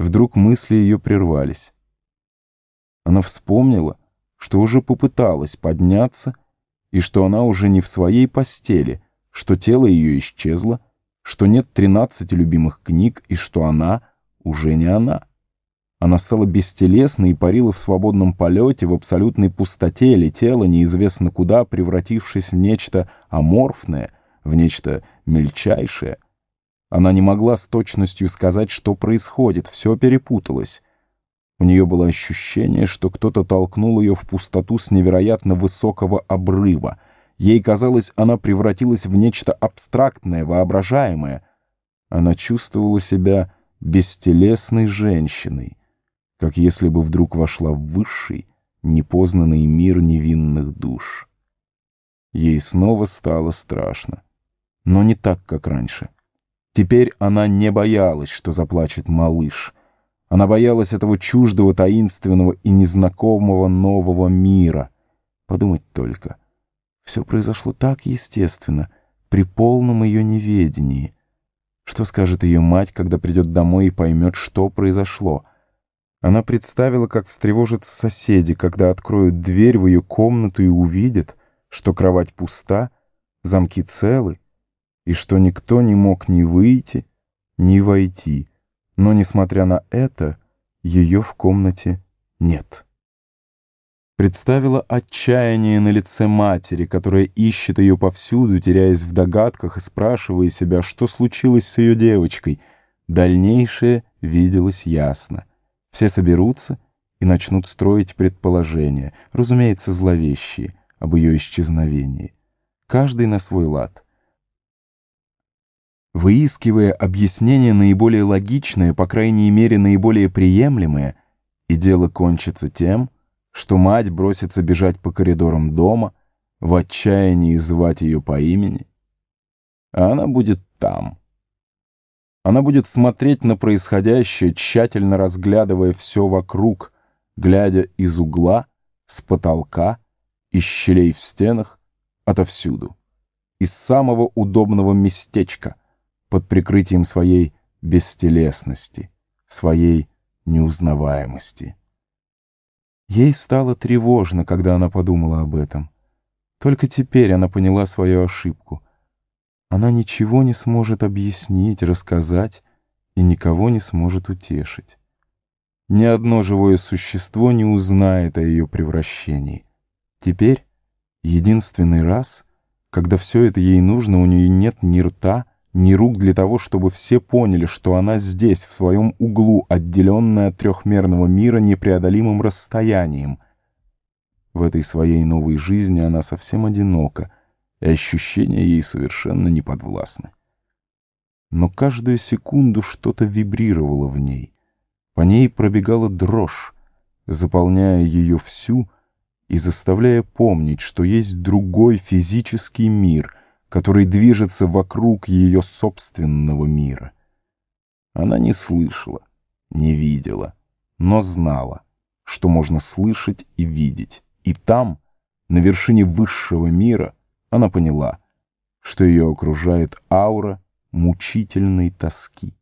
Вдруг мысли ее прервались. Она вспомнила, что уже попыталась подняться, и что она уже не в своей постели, что тело ее исчезло, что нет тринадцати любимых книг и что она уже не она. Она стала бестелесной и парила в свободном полете, в абсолютной пустоте, летела неизвестно куда, превратившись в нечто аморфное, в нечто мельчайшее. Она не могла с точностью сказать, что происходит, все перепуталось. У нее было ощущение, что кто-то толкнул ее в пустоту с невероятно высокого обрыва. Ей казалось, она превратилась в нечто абстрактное, воображаемое. Она чувствовала себя бестелесной женщиной, как если бы вдруг вошла в высший, непознанный мир невинных душ. Ей снова стало страшно, но не так, как раньше. Теперь она не боялась, что заплачет малыш — она боялась этого чуждого, таинственного и незнакомого нового мира. Подумать только. Все произошло так естественно, при полном ее неведении. Что скажет ее мать, когда придет домой и поймет, что произошло? Она представила, как встревожатся соседи, когда откроют дверь в ее комнату и увидят, что кровать пуста, замки целы, и что никто не мог ни выйти, ни войти. Но, несмотря на это, ее в комнате нет. Представила отчаяние на лице матери, которая ищет ее повсюду, теряясь в догадках и спрашивая себя, что случилось с ее девочкой. Дальнейшее виделось ясно. Все соберутся и начнут строить предположения, разумеется, зловещие, об ее исчезновении. Каждый на свой лад — выискивая объяснение наиболее логичное, по крайней мере наиболее приемлемое, и дело кончится тем, что мать бросится бежать по коридорам дома, в отчаянии звать ее по имени, а она будет там. Она будет смотреть на происходящее, тщательно разглядывая все вокруг, глядя из угла, с потолка, из щелей в стенах, отовсюду, из самого удобного местечка, под прикрытием своей бестелесности, своей неузнаваемости. Ей стало тревожно, когда она подумала об этом. Только теперь она поняла свою ошибку. Она ничего не сможет объяснить, рассказать и никого не сможет утешить. Ни одно живое существо не узнает о ее превращении. Теперь, единственный раз, когда все это ей нужно, у нее нет ни рта, ни рук для того, чтобы все поняли, что она здесь, в своем углу, отделенная от трехмерного мира непреодолимым расстоянием. В этой своей новой жизни она совсем одинока, и ощущения ей совершенно не подвластны. Но каждую секунду что-то вибрировало в ней. По ней пробегала дрожь, заполняя ее всю и заставляя помнить, что есть другой физический мир — который движется вокруг ее собственного мира. Она не слышала, не видела, но знала, что можно слышать и видеть. И там, на вершине высшего мира, она поняла, что ее окружает аура мучительной тоски.